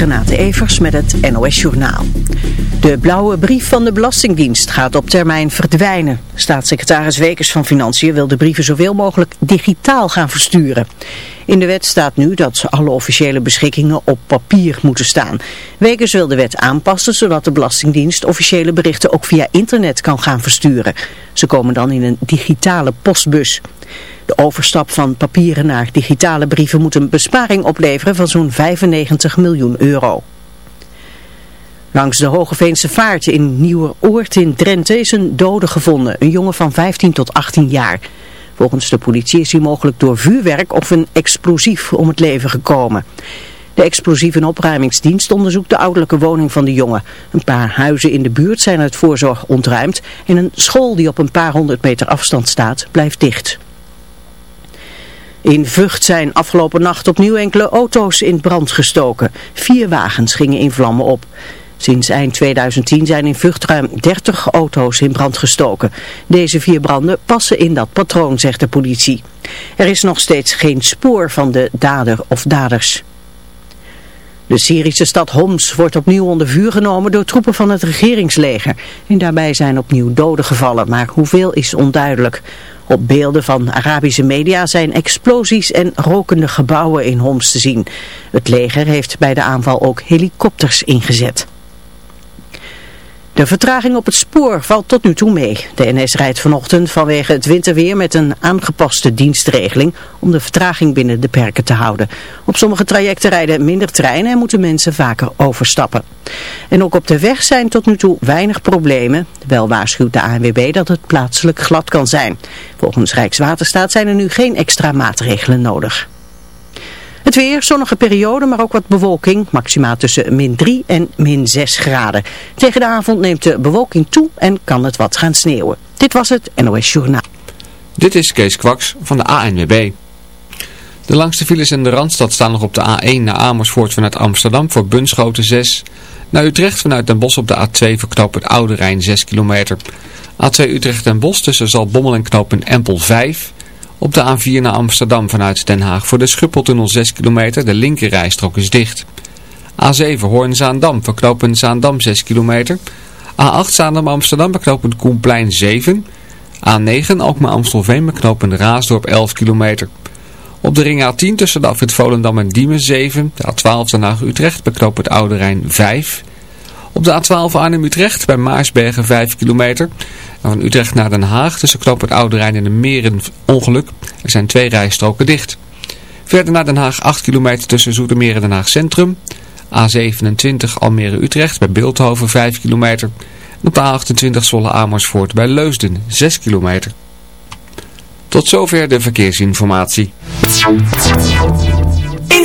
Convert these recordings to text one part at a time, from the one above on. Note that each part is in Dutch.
Renate Evers met het NOS Journaal. De blauwe brief van de Belastingdienst gaat op termijn verdwijnen. Staatssecretaris Wekers van Financiën wil de brieven zoveel mogelijk digitaal gaan versturen. In de wet staat nu dat alle officiële beschikkingen op papier moeten staan. Wekers wil de wet aanpassen zodat de Belastingdienst officiële berichten ook via internet kan gaan versturen. Ze komen dan in een digitale postbus. De overstap van papieren naar digitale brieven moet een besparing opleveren van zo'n 95 miljoen euro. Langs de Hogeveense Vaart in Nieuweroord in Drenthe is een dode gevonden, een jongen van 15 tot 18 jaar. Volgens de politie is hij mogelijk door vuurwerk of een explosief om het leven gekomen. De explosieve opruimingsdienst onderzoekt de ouderlijke woning van de jongen. Een paar huizen in de buurt zijn uit voorzorg ontruimd en een school die op een paar honderd meter afstand staat blijft dicht. In Vught zijn afgelopen nacht opnieuw enkele auto's in brand gestoken. Vier wagens gingen in vlammen op. Sinds eind 2010 zijn in Vught ruim 30 auto's in brand gestoken. Deze vier branden passen in dat patroon, zegt de politie. Er is nog steeds geen spoor van de dader of daders. De Syrische stad Homs wordt opnieuw onder vuur genomen door troepen van het regeringsleger. En daarbij zijn opnieuw doden gevallen, maar hoeveel is onduidelijk. Op beelden van Arabische media zijn explosies en rokende gebouwen in Homs te zien. Het leger heeft bij de aanval ook helikopters ingezet. De vertraging op het spoor valt tot nu toe mee. De NS rijdt vanochtend vanwege het winterweer met een aangepaste dienstregeling om de vertraging binnen de perken te houden. Op sommige trajecten rijden minder treinen en moeten mensen vaker overstappen. En ook op de weg zijn tot nu toe weinig problemen. Wel waarschuwt de ANWB dat het plaatselijk glad kan zijn. Volgens Rijkswaterstaat zijn er nu geen extra maatregelen nodig. Het weer, zonnige periode, maar ook wat bewolking. Maximaal tussen min 3 en min 6 graden. Tegen de avond neemt de bewolking toe en kan het wat gaan sneeuwen. Dit was het NOS Journaal. Dit is Kees Kwaks van de ANWB. De langste files in de Randstad staan nog op de A1 naar Amersfoort vanuit Amsterdam voor Bunschoten 6. Naar Utrecht vanuit Den Bosch op de A2 voor het Oude Rijn 6 kilometer. A2 Utrecht en Bosch tussen Zalbommel en knooppunt Empel 5. Op de A4 naar Amsterdam vanuit Den Haag voor de Schupeltunnel 6 kilometer. De linkerrijstrook is dicht. A7 Hoorn-Zaandam voor knooppunt Zaandam 6 kilometer. A8 Zaandam Amsterdam bij knooppunt Koenplein 7. A9 Alkmaar Amstelveen bij knooppunt Raasdorp 11 kilometer. Op de ring A10 tussen de afrit Volendam en Diemen 7. De A12 Den Haag Utrecht bij knooppunt Oude Rijn 5. Op de A12 Arnhem-Utrecht bij Maarsbergen 5 kilometer. Van Utrecht naar Den Haag tussen het Oude Rijn en de Meren ongeluk. Er zijn twee rijstroken dicht. Verder naar Den Haag 8 kilometer tussen Zoetermeer en Den Haag Centrum. A27 Almere-Utrecht bij Beeldhoven 5 kilometer. En op de A28 Zwolle Amersfoort bij Leusden 6 kilometer. Tot zover de verkeersinformatie. In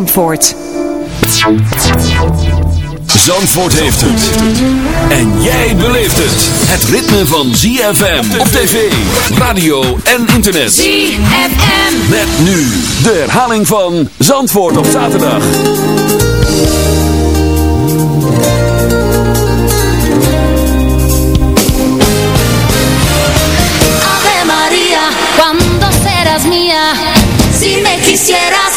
Zandvoort. Zandvoort heeft het. En jij beleeft het. Het ritme van ZFM op tv, radio en internet. ZFM. Met nu de herhaling van Zandvoort op zaterdag. Ave Maria, cuando serás mía, si me quisieras.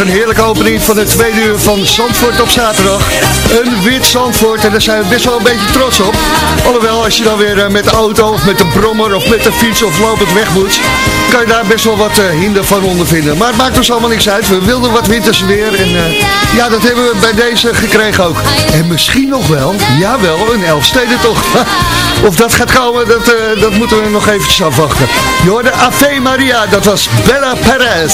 Een heerlijke opening van het tweede uur van Zandvoort op zaterdag. Een wit Zandvoort en daar zijn we best wel een beetje trots op. Alhoewel, als je dan weer eh, met de auto of met een brommer of met de fiets of lopend weg moet, kan je daar best wel wat eh, hinder van ondervinden. Maar het maakt ons allemaal niks uit. We wilden wat winters weer en eh, ja, dat hebben we bij deze gekregen ook. En misschien nog wel, jawel, een Elfstedentocht. of dat gaat komen, dat, dat moeten we nog eventjes afwachten. Je hoorde Ave Maria, dat was Bella Perez.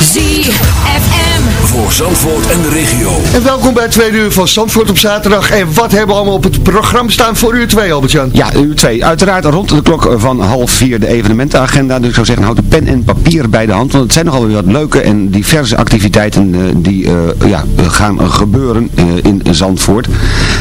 ZFM. ZFM. Voor Zandvoort en de regio. En welkom bij het tweede uur van Zandvoort op zaterdag. En wat hebben we allemaal op het programma staan voor uur 2, Albert-Jan? Ja, uur 2. Uiteraard rond de klok van half vier de evenementenagenda. Dus ik zou zeggen, houd de pen en papier bij de hand. Want het zijn nogal weer wat leuke en diverse activiteiten eh, die eh, ja, gaan gebeuren eh, in Zandvoort.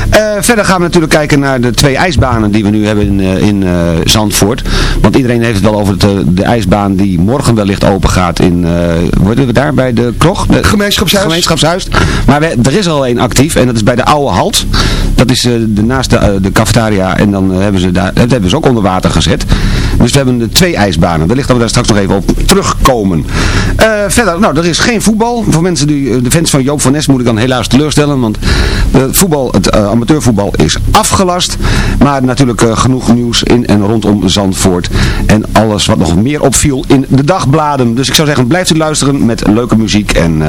Eh, verder gaan we natuurlijk kijken naar de twee ijsbanen die we nu hebben in, eh, in eh, Zandvoort. Want iedereen heeft het wel over de, de ijsbaan die morgen wellicht open gaat in, eh worden we daar bij de Krog? De, Gemeenschapshuis. Gemeenschapshuis. Maar we- er is al één actief en dat is bij de oude halt. Dat is eh, de, naast de, eh, de cafetaria en dan eh, hebben ze daar, dat hebben ze ook onder water gezet. Dus we hebben de twee ijsbanen. Wellicht dat we daar straks nog even op terugkomen. Verder, nou, er is geen voetbal. Voor mensen die, de fans van Joop van Nes moet ik dan helaas teleurstellen. Want het voetbal, het amateurvoetbal is afgelast. Maar natuurlijk genoeg nieuws in en rondom Zandvoort. En alles wat nog meer opviel in de dagbladen. Dus ik zou zeggen, blijft u luisteren met leuke muziek en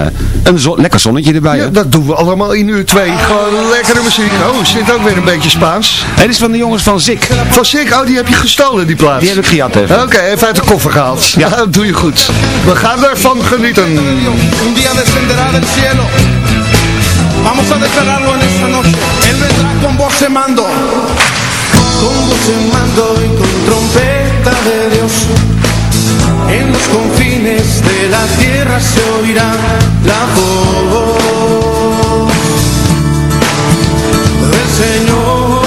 een zo- lekker zonnetje erbij. Ja, hè? dat doen we allemaal in uur 2. Gewoon lekkere muziek. Oh, zit ook weer een beetje Spaans. Het is van de jongens van Zik. Van Sick, oh, die heb je gestolen, die plaats. Die heb ik gejat even. Oké, even uit de koffer gehaald. Ja, dat doe je goed. We gaan ervan genieten. un día descenderá del cielo. Vamos a declararlo en esta noche. Él vendrá con voz de mando. Con voz de mando y con trompeta de Dios. En los confines de la tierra se oirá la voz Señor.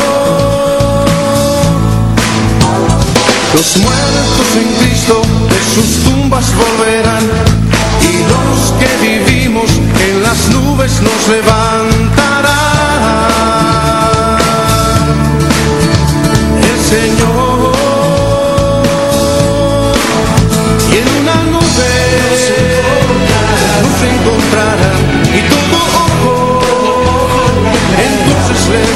Los muertos en Cristo de sus tumbas volverán y los que vivimos en las nubes nos levantarán.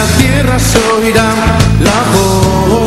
la tierra se oirá la voz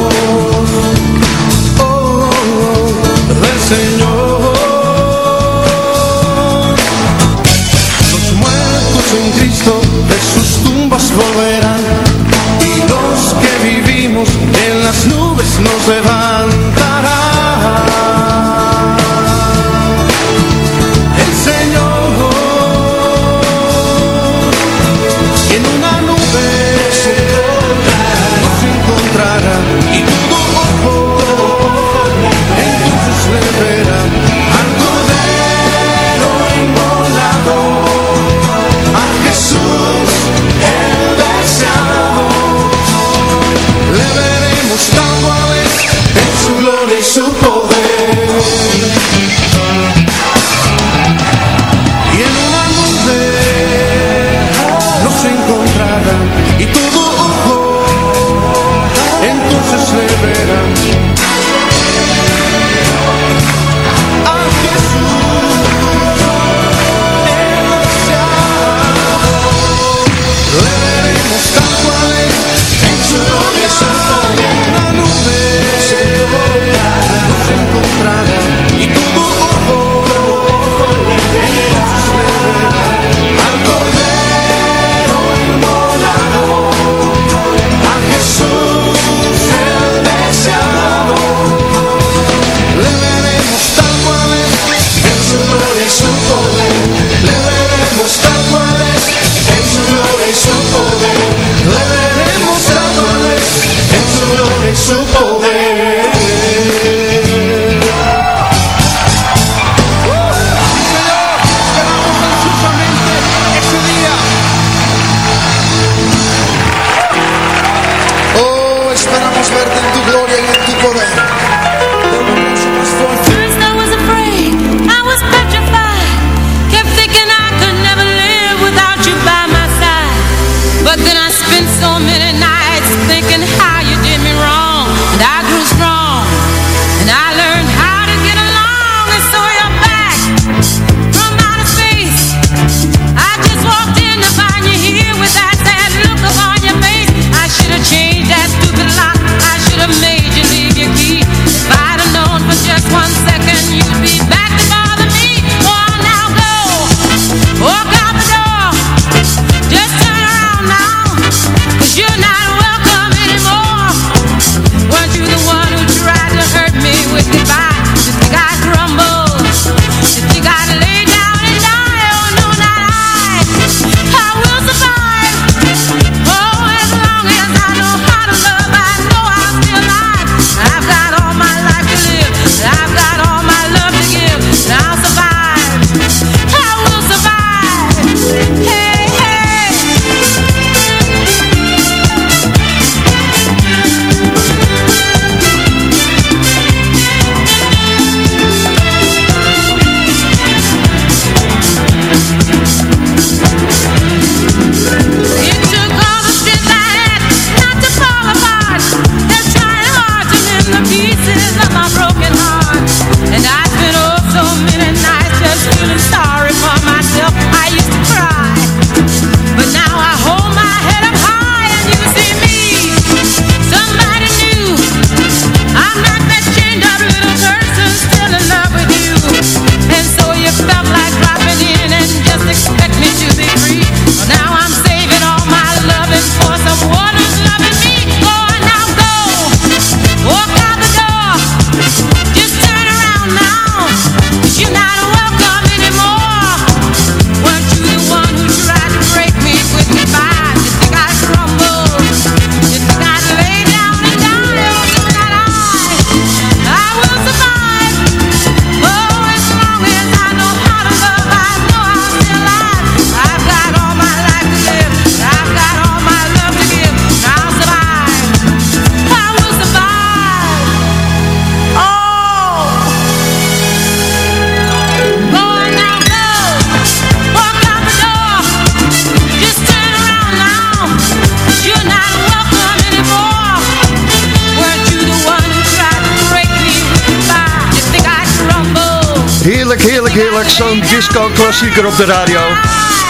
disco-klassieker op de radio.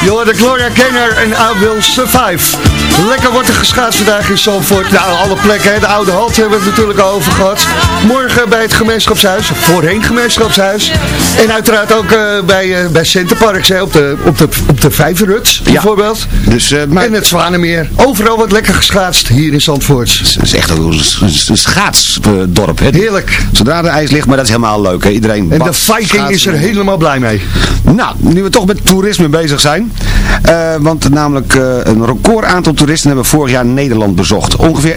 Je de Gloria Gaynor en I Will Survive. Lekker wordt er geschaatst vandaag in Zandvoort. Nou, alle plekken. Hè. De oude halt hebben we het natuurlijk al over gehad. Morgen bij het gemeenschapshuis. Voorheen gemeenschapshuis. En uiteraard ook eh, bij, eh bij Centerparks. Hè, op, de, op, de, op de Vijverhut bijvoorbeeld. Dus, eh, maar... En het Zwanemeer. Overal wordt lekker geschaatst hier in Zandvoort. Het is echt een, een schaatsdorp. Hè? Heerlijk. Zodra de ijs ligt, maar dat is helemaal leuk. Hè? Iedereen En de Viking is er helemaal blij mee. Nou, nu we toch met toerisme bezig zijn. Eh, want namelijk eh, een record aantal toeristen hebben vorig jaar Nederland bezocht. Ongeveer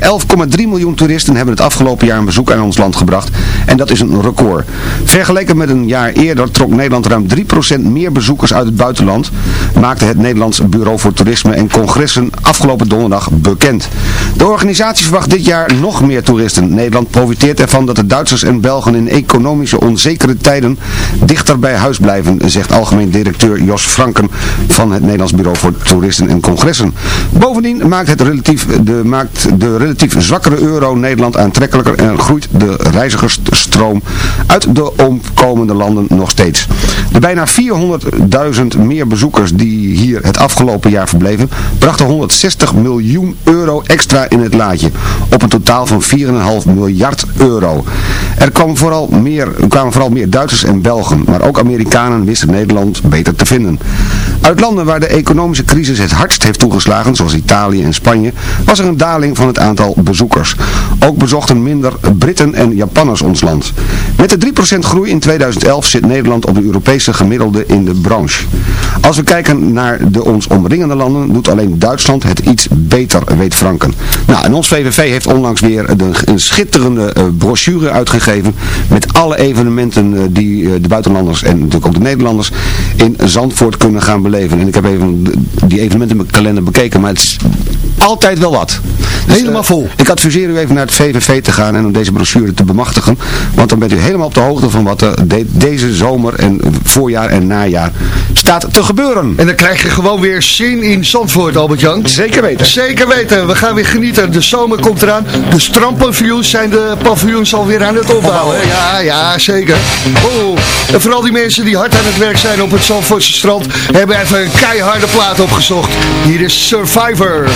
11,3 miljoen toeristen hebben het afgelopen jaar een bezoek aan ons land gebracht. En dat is een record. Vergeleken met een jaar eerder trok Nederland ruim 3% meer bezoekers uit het buitenland. Maakte het Nederlands Bureau voor Toerisme en Congressen afgelopen donderdag bekend. De organisatie verwacht dit jaar nog meer toeristen. Nederland profiteert ervan dat de Duitsers en Belgen in economische onzekere tijden dichter bij huis blijven, zegt algemeen directeur Jos Franken van het Nederlands Bureau voor Toeristen en Congressen. Bovendien maakt, het relatief, de, maakt de relatief zwakkere euro Nederland aantrekkelijker en groeit de reizigersstroom uit de omkomende landen nog steeds. De bijna 400.000 meer bezoekers die hier het afgelopen jaar verbleven, brachten 160 miljoen euro extra in het laadje. Op een totaal van 4,5 miljard euro. Er kwam vooral meer, kwamen vooral meer Duitsers en Belgen, maar ook Amerikanen wisten Nederland beter te vinden. Uit landen waar de economische crisis het hardst heeft toegeslagen, zoals Italië en Spanje, was er een daling van het aantal bezoekers. Ook bezochten minder Britten en Japanners ons land. Met de 3% groei in 2011 zit Nederland op de Europese gemiddelde in de branche. Als we kijken naar de ons omringende landen, doet alleen Duitsland het iets beter, weet Franken. Nou, en ons VVV heeft onlangs weer een schitterende uh, brochure uitgegeven met alle evenementen uh, die uh, de buitenlanders en natuurlijk ook de Nederlanders in Zandvoort kunnen gaan beleven. En ik heb even die evenementenkalender bekeken, maar het is altijd wel wat. Dus, helemaal vol. Ik adviseer u even naar het VVV te gaan en om deze brochure te bemachtigen, want dan bent u helemaal op de hoogte van wat er de, deze zomer en voorjaar en najaar staat te gebeuren. En dan krijg je gewoon weer zin in Zandvoort, Albert-Jan. Zeker weten. Zeker weten. We gaan weer genieten. De zomer komt eraan. De strandpaviljoens zijn de paviljoens alweer aan het opbouwen. Ja, ja, zeker. Oh. En vooral die mensen die hard aan het werk zijn op het Zandvoortse strand, hebben even een keiharde plaat opgezocht. Hier is Survivor.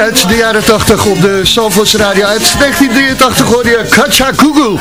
Uit de jaren 80 op de Zalvoorts Radio. Uit 1983 hoorde je Katja Google.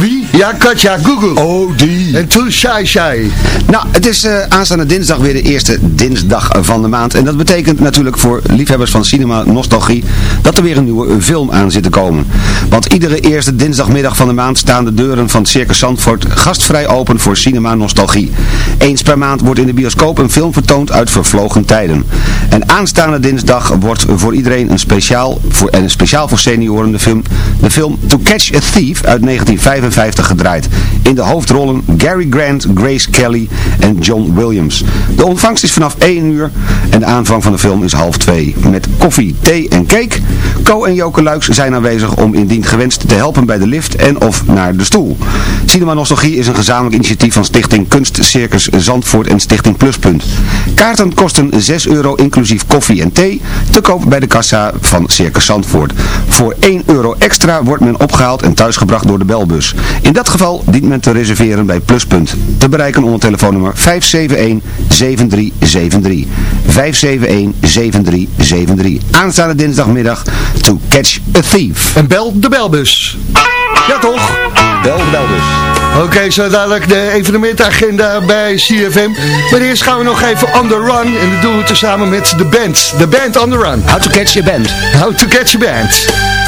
Wie? Ja, Katja Google. Oh, die. En toen Shai Shai. Nou, het is eh, aanstaande dinsdag weer de eerste dinsdag van de maand. En dat betekent natuurlijk voor liefhebbers van cinema nostalgie dat er weer een nieuwe film aan zit te komen. Want iedere eerste dinsdagmiddag van de maand staan de deuren van Circus Zandvoort gastvrij open voor cinema nostalgie. Eens per maand wordt in de bioscoop een film vertoond uit vervlogen tijden. En aanstaande dinsdag wordt voor iedereen een speciaal, voor, en een speciaal voor senioren de film, de film To Catch a Thief uit 1955 gedraaid. In de hoofdrollen Gary Grant, Grace Kelly en John Williams. De ontvangst is vanaf 1 uur en de aanvang van de film is half 2. Met koffie, thee en cake. Co en Joke Luiks zijn aanwezig om indien gewenst te helpen bij de lift en of naar de stoel. Cinema Nostalgie is een gezamenlijk initiatief van Stichting Kunstcircus Zandvoort en Stichting Pluspunt. Kaarten kosten 6 euro inclusief koffie en thee, te koop bij de kassa van Circus Zandvoort. Voor 1 euro extra wordt men opgehaald en thuisgebracht door de belbus. In dat geval dient men te reserveren bij Pluspunt. Te bereiken onder telefoonnummer 571-7373. 571-7373. Aanstaande dinsdagmiddag to catch a thief. En bel de belbus. Ja toch? Bel de belbus. Oké, zo dadelijk de evenementagenda bij CFM. Maar eerst gaan we nog even on the run. En dat doen we tezamen met de band. De band on the run. How to catch your band. How to catch your band.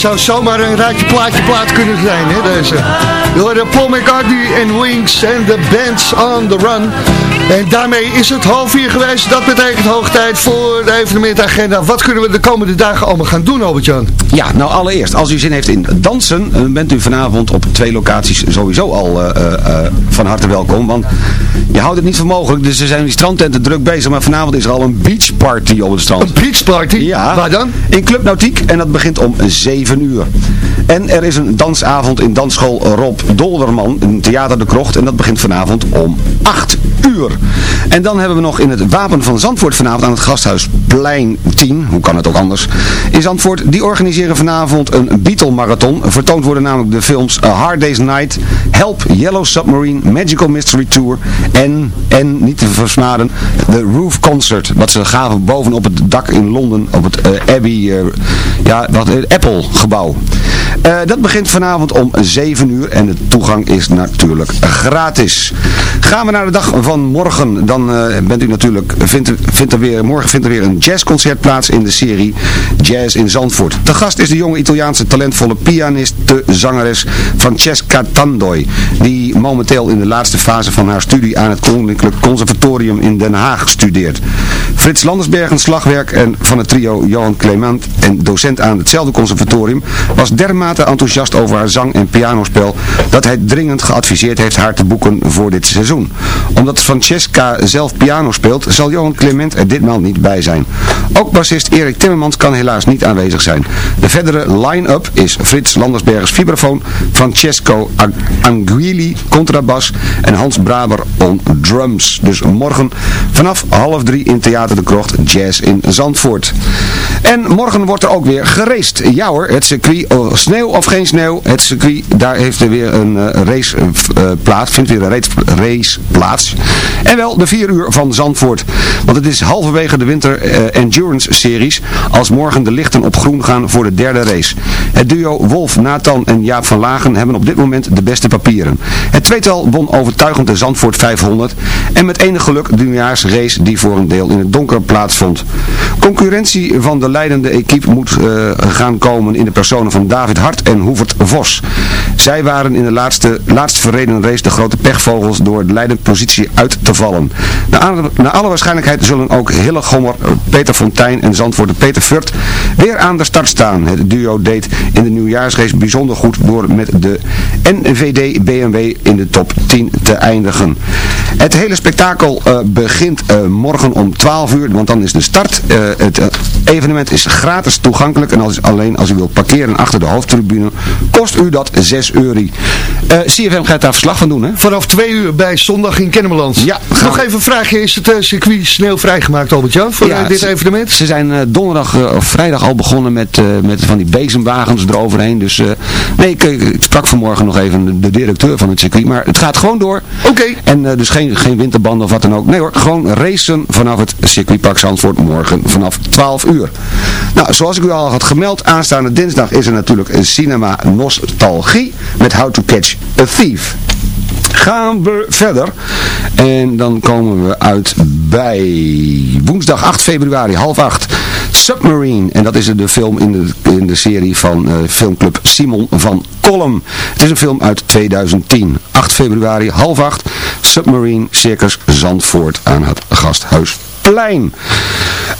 Zou zomaar een raadje plaatje plaat kunnen zijn, hè, deze. Je hoorde Paul McCartney en Wings en de Bands on the Run. En daarmee is het half vier geweest. Dat betekent hoog tijd voor de evenementagenda. Wat kunnen we de komende dagen allemaal gaan doen, Albert-Jan? Ja, nou allereerst, als u zin heeft in dansen, dan bent u vanavond op twee locaties sowieso al eh, eh, eh, van harte welkom. Want je houdt het niet voor mogelijk, dus er zijn die strandtenten druk bezig. Maar vanavond is er al een beachparty op het strand. Een beachparty? Ja. Waar dan? In Club Nautiek en dat begint om 7 uur. En er is een dansavond in dansschool Rob Dolderman in Theater de Krocht en dat begint vanavond om 8 uur. En dan hebben we nog in het Wapen van Zandvoort vanavond aan het Gasthuisplein 10, hoe kan het ook anders, in Zandvoort. Die organiseren vanavond een Beatle Marathon. Vertoond worden namelijk de films Hard Day's Night, Help, Yellow Submarine, Magical Mystery Tour en, en niet te versmaden, de Roof Concert. Wat ze gaven bovenop het dak in Londen op het eh, Abbey, eh, ja, wat, eh, Apple gebouw. Dat begint vanavond om 7 uur en de toegang is natuurlijk gratis. Gaan we naar de dag van morgen, dan eh, bent u natuurlijk, vindt, vindt er weer, morgen vindt er weer een jazzconcert plaats in de serie Jazz in Zandvoort. De gast is de jonge Italiaanse talentvolle pianist, de zangeres Francesca Tandoi, die momenteel in de laatste fase van haar studie aan het Koninklijk Conservatorium in Den Haag studeert. Frits Landersbergen, slagwerk en van het trio Johan Clement en docent aan hetzelfde conservatorium, was dermate enthousiast over haar zang- en pianospel dat hij dringend geadviseerd heeft haar te boeken voor dit seizoen. Omdat Francesca zelf piano speelt, zal Johan Clement er ditmaal niet bij zijn. Ook bassist Erik Timmermans kan helaas niet aanwezig zijn. De verdere line-up is Frits Landersbergens vibrafoon, Francesco Anguili contrabas en Hans Braber on drums. Dus morgen vanaf half drie in Theater de Krocht, Jazz in Zandvoort. En morgen wordt er ook weer geraced. Ja hoor, het circuit, sneeuw of geen sneeuw, het circuit, daar heeft er weer een eh, race eh, eh, plaats, vindt weer een race plaats. En wel de 4 uur van Zandvoort. Want het is halverwege de winter eh, endurance series als morgen de lichten op groen gaan voor de derde race. Het duo Wolf, Nathan en Jaap van Lagen hebben op dit moment de beste papieren. Het tweetal won overtuigend de Zandvoort 500 en met enig geluk de nieuwjaarsrace die voor een deel in het donker plaatsvond. Concurrentie van de leidende equipe moet eh, gaan komen in de personen van David Hart en Hoevert Vos. Zij waren in de laatste, laatst verreden race de grote pechvogels door de leidende positie uit te vallen. Naar, alle- waarschijnlijkheid zullen ook Hille Gommer, eh, Peter Fontijn en Zandvoort Peter Furt weer aan de start staan. Het duo deed in de nieuwjaarsrace bijzonder goed door met de NVD BMW in de top 10 te eindigen. Het hele spektakel eh, begint eh, morgen om 12 uur, want dan is de start. Het evenement is gratis toegankelijk en als, alleen als u wilt parkeren achter de hoofdtribune kost u dat 6 euro. CFM gaat daar verslag van doen, hè? Vanaf twee uur bij zondag in Kennemerland. Ja, gaan Nog even een vraagje. Is het eh, circuit sneeuwvrij gemaakt, Albert-Jan, voor Ja, eh, dit evenement? Ze zijn eh, donderdag of vrijdag al begonnen met, met van die bezemwagens eroverheen. Dus nee, ik, ik sprak vanmorgen nog even de, de directeur van het circuit. Maar het gaat gewoon door. Oké. En dus geen, geen winterbanden of wat dan ook. Nee hoor, gewoon racen vanaf het circuitpark Zandvoort morgen vanaf 12 uur. Nou, zoals ik u al had gemeld, aanstaande dinsdag is er natuurlijk een cinema nostalgie met How to Catch a Thief. Gaan we verder. En dan komen we uit bij woensdag 8 februari, half 8. Submarine. En dat is de film in de, in de serie van eh, filmclub Simon van Kolm. Het is een film uit 2010. 8 februari, half 8. Submarine Circus Zandvoort aan het Gasthuisplein.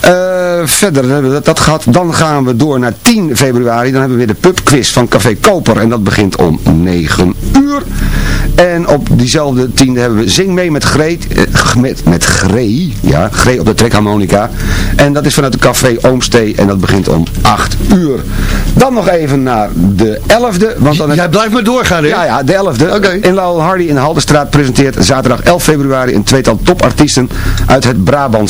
Eh, verder hebben we dat, dat gehad. Dan gaan we door naar 10 februari. Dan hebben we weer de pubquiz van Café Koper. En dat begint om 9 uur. En op diezelfde tiende hebben we Zing mee met Greet, eh, met, met Gree, ja, Gree op de trekharmonica. En dat is vanuit het café Oomstee en dat begint om 8 uur. Dan nog even naar de 11e, want dan Jij blijft maar doorgaan, hè? ja, ja, de 11e. Oké. In Laurel Hardy in de Haldenstraat presenteert zaterdag 11 februari een tweetal topartiesten uit het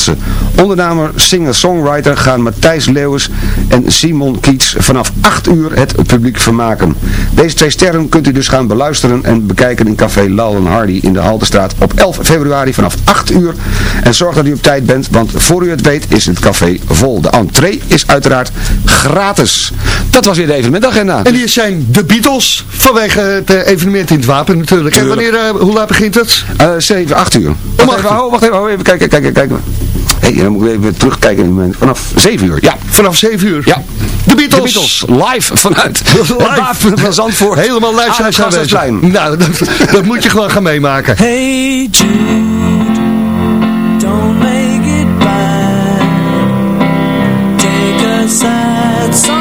Ondernemer, Ondernamer, singer-songwriter gaan Matthijs Leeuwens en Simon Kiets vanaf 8 uur het publiek vermaken. Deze twee sterren kunt u dus gaan beluisteren en bekijken in Café Lal en Hardy in de Haltestraat op 11 februari vanaf 8 uur. En zorg dat u op tijd bent, want voor u het weet is het café vol. De entree is uiteraard gratis. Dat was weer de evenementagenda. En hier zijn de Beatles vanwege het eh, evenement in het Wapen natuurlijk. En wanneer, eh, hoe laat begint het? Uh, 7, 8 uur. Oh, wacht, even, wacht even, wacht even, kijken, kijken, kijken. Hé, hey, dan moet ik even terugkijken. Vanaf 7 uur. Ja, vanaf 7 uur. Ja. De Beatles. De Beatles. Live vanuit. Live. van Zandvoort. Helemaal live zijn Nou, dat, dat moet je gewoon gaan meemaken. Hey Jude, don't make it bad. Take a sad song.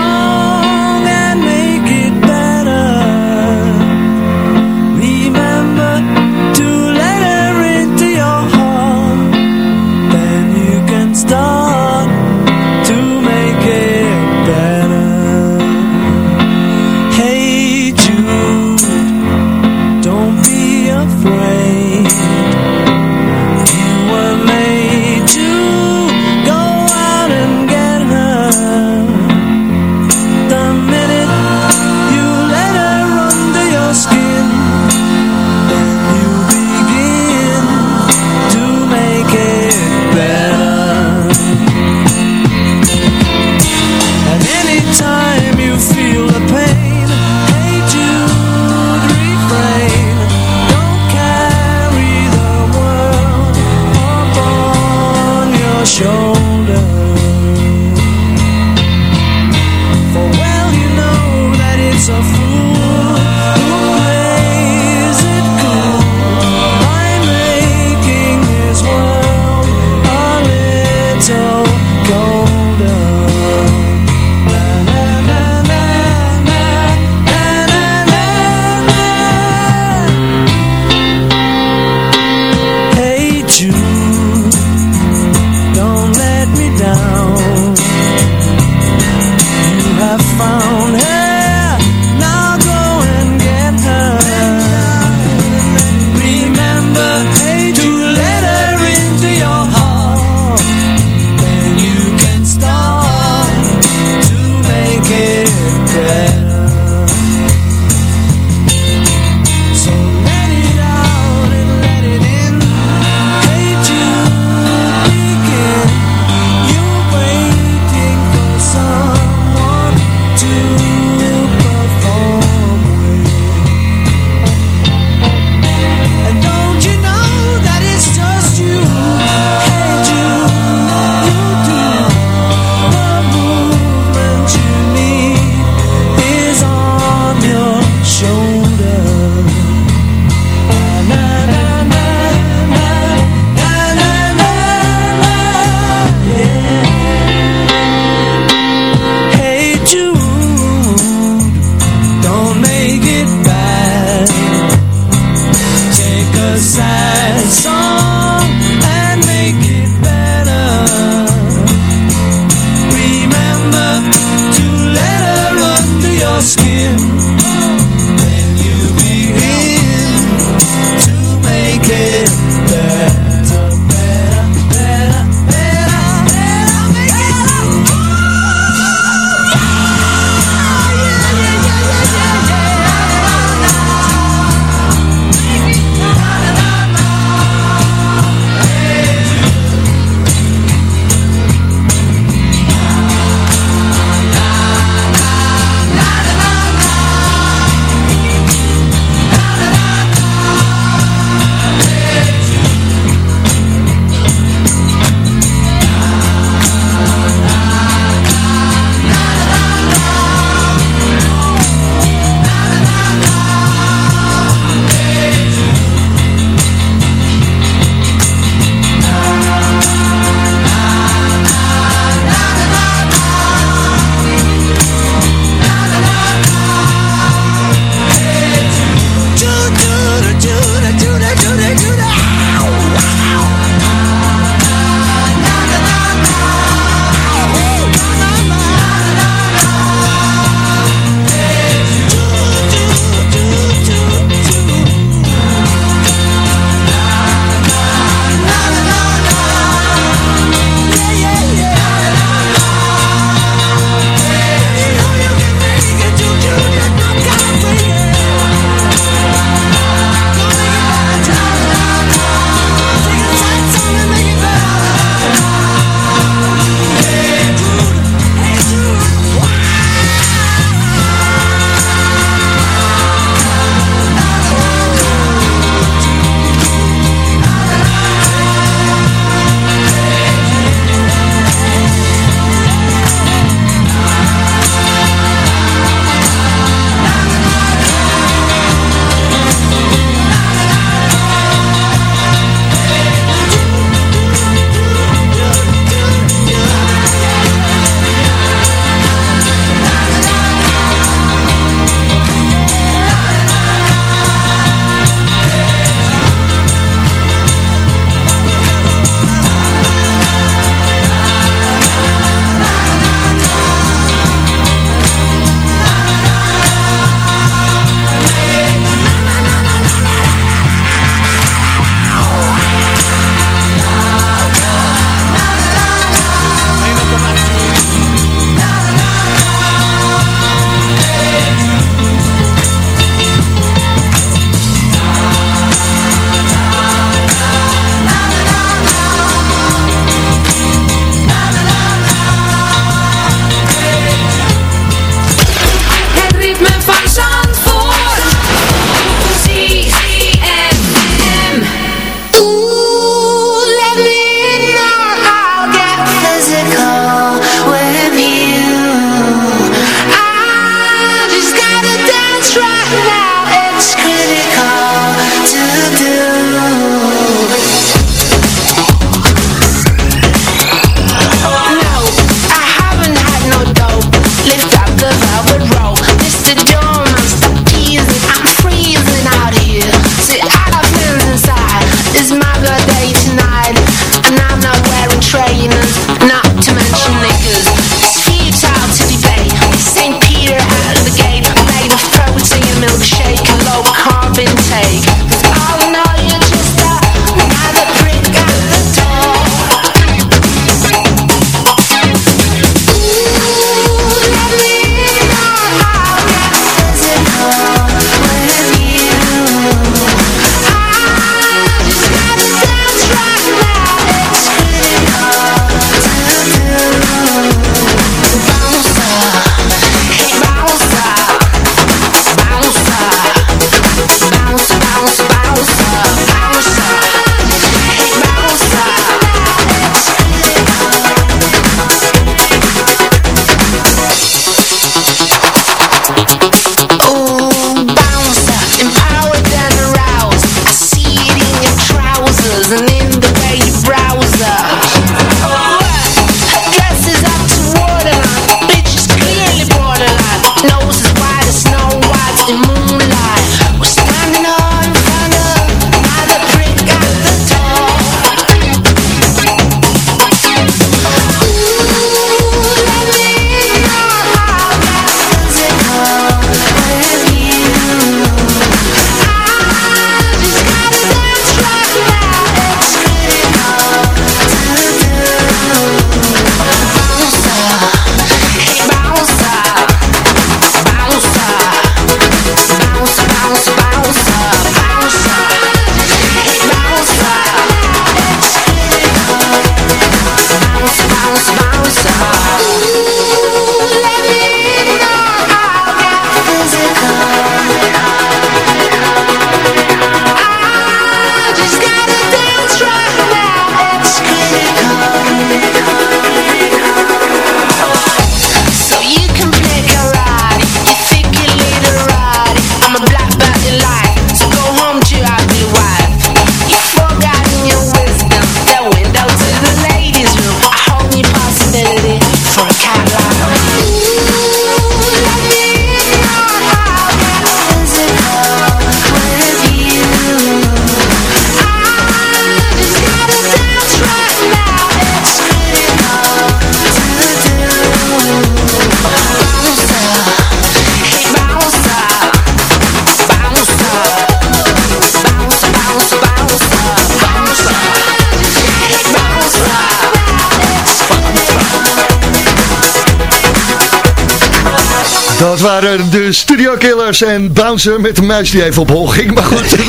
Waren de Studio Killers en Bouncer met de muis die even op hol ging. Maar goed, we,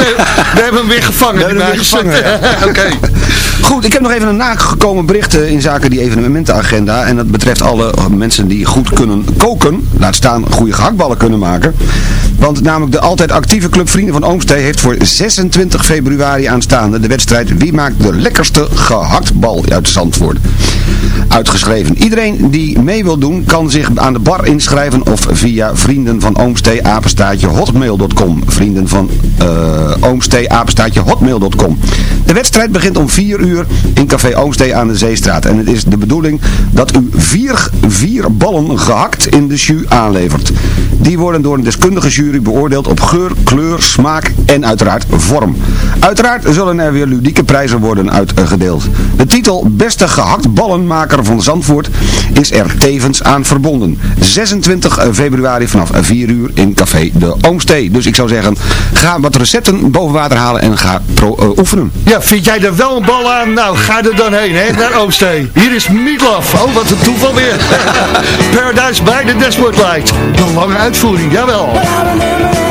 we hebben hem weer gevangen, die muis. gevangen, Oké. Goed, ik heb nog even een nagekomen bericht eh, in zaken die evenementenagenda. En dat betreft alle mensen die goed kunnen koken. Laat staan goede gehaktballen kunnen maken. Want namelijk de altijd actieve club Vrienden van Oomstee heeft voor 26 februari aanstaande de wedstrijd Wie maakt de lekkerste gehaktbal uit Zandvoort uitgeschreven. Iedereen die mee wil doen kan zich aan de bar inschrijven of via vrienden van Oomstee apenstaatje hotmail.com vrienden van uh, Oomstee apenstaatje hotmail.com De wedstrijd begint om 4 uur in café Oomstee aan de Zeestraat en het is de bedoeling dat u vier, vier ballen gehakt in de jus aanlevert. Die worden door een deskundige jury beoordeeld op geur, kleur, smaak en uiteraard vorm. Uiteraard zullen er weer ludieke prijzen worden uitgedeeld. De titel Beste gehaktballenmaker van Zandvoort is er tevens aan verbonden. 26 februari vanaf 4 uur in Café de Oomstee. Dus ik zou zeggen, ga wat recepten boven water halen en ga pro, uh, oefenen. Ja, vind jij er wel een bal aan? Nou, ga er dan heen, hè, naar Oomstee. Hier is Meatloaf. Oh, wat een toeval weer. Paradise by the Dashboard Light. Een lange uitvoering, jawel. It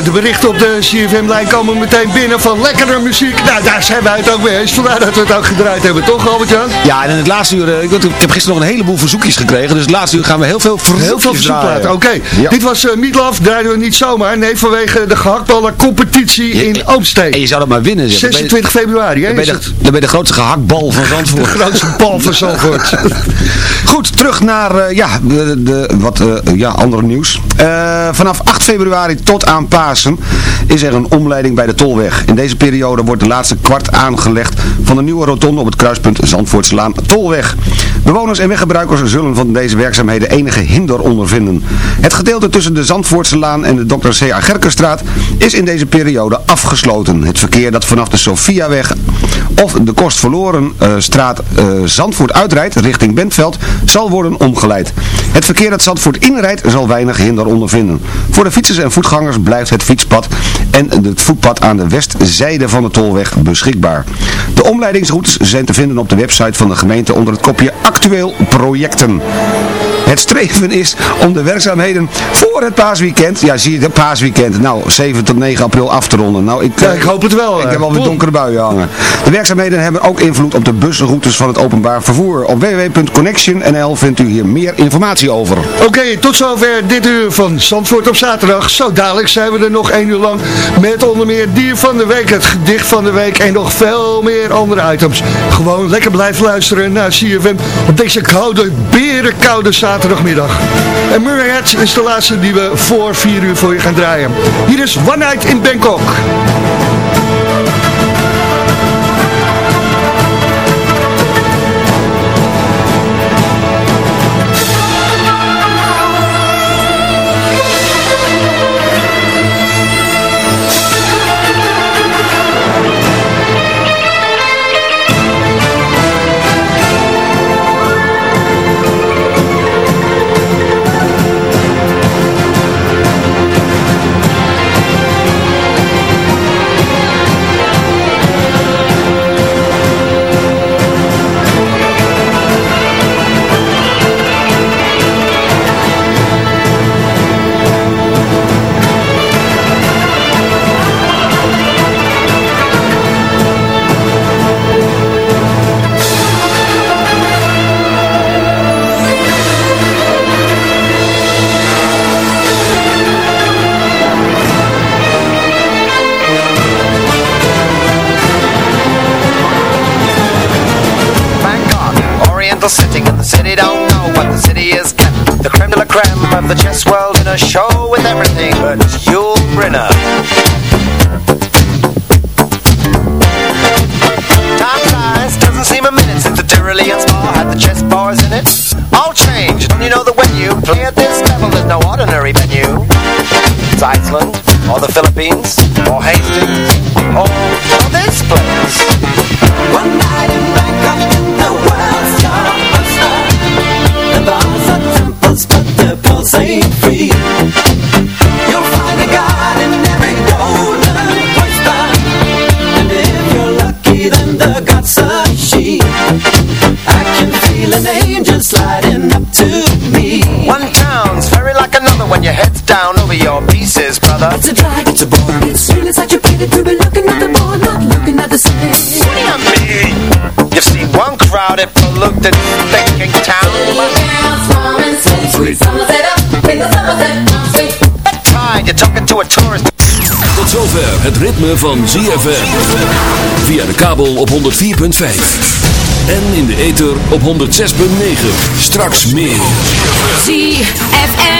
Eh, de berichten op de CFM-lijn komen meteen binnen van lekkere muziek. Nou, daar zijn wij het ook mee eens. Vandaar dat we het ook gedraaid hebben, toch Albert-Jan? Ja, en in het laatste uur, eh, ik, heb gisteren nog een heleboel verzoekjes gekregen. Dus het laatste uur gaan we heel veel verzoekjes Heel veel oké. Dit was eh, uh, Mietlaf, draaiden we niet zomaar. Nee, vanwege de gehaktbalcompetitie ja, in Oomsteen. En je zou het maar winnen. Zeg. 26 februari, hè? Dan ben, je de, dan ben je de grootste gehaktbal van Zandvoort. De grootste bal van Zandvoort. Goed, terug naar ja, de, wat ja, andere nieuws. Vanaf 8 februari tot aan paar is er een omleiding bij de Tolweg. In deze periode wordt de laatste kwart aangelegd van de nieuwe rotonde op het kruispunt Zandvoortselaan-tolweg. Bewoners en weggebruikers zullen van deze werkzaamheden enige hinder ondervinden. Het gedeelte tussen de Zandvoortselaan en de Dr. C.A. Gerkenstraat is in deze periode afgesloten. Het verkeer dat vanaf de Sofiaweg of de kostverloren verloren eh, straat uh, Zandvoort uitrijdt richting Bentveld zal worden omgeleid. Het verkeer dat Zandvoort inrijdt zal weinig hinder ondervinden. Voor de fietsers en voetgangers blijft het fietspad en het voetpad aan de westzijde van de tolweg beschikbaar. De omleidingsroutes zijn te vinden op de website van de gemeente onder het kopje Actueel Projecten. Het streven is om de werkzaamheden voor het paasweekend, ja zie je, het paasweekend, nou 7 tot 9 april af te ronden. Nou, ik, ja, eh, ik hoop het wel. Ik heb eh. al weer donkere buien hangen. De werkzaamheden hebben ook invloed op de busroutes van het openbaar vervoer. Op www.connectionnl vindt u hier meer informatie over. Oké, tot zover dit uur van Zandvoort op zaterdag. Zo dadelijk zijn we er nog één uur lang met onder meer dier van de week, het gedicht van de week en nog veel meer andere items. Gewoon lekker blijven luisteren naar CFM op deze koude, berenkoude zaterdag zaterdagmiddag. En Murray Heads is de laatste die we voor vier uur voor je gaan draaien. Hier is One Night in. Bangkok, pieces, brother. It's a drag, it's a bore, it's real, it's such a pity to be looking at the ball, not looking at the city. me. You've seen one crowded, polluted, thinking town. Tide, you're talking to a tourist. Tot zover het ritme van ZFM. Via de kabel op 104.5. En in de ether op 106.9. Straks meer. ZFM.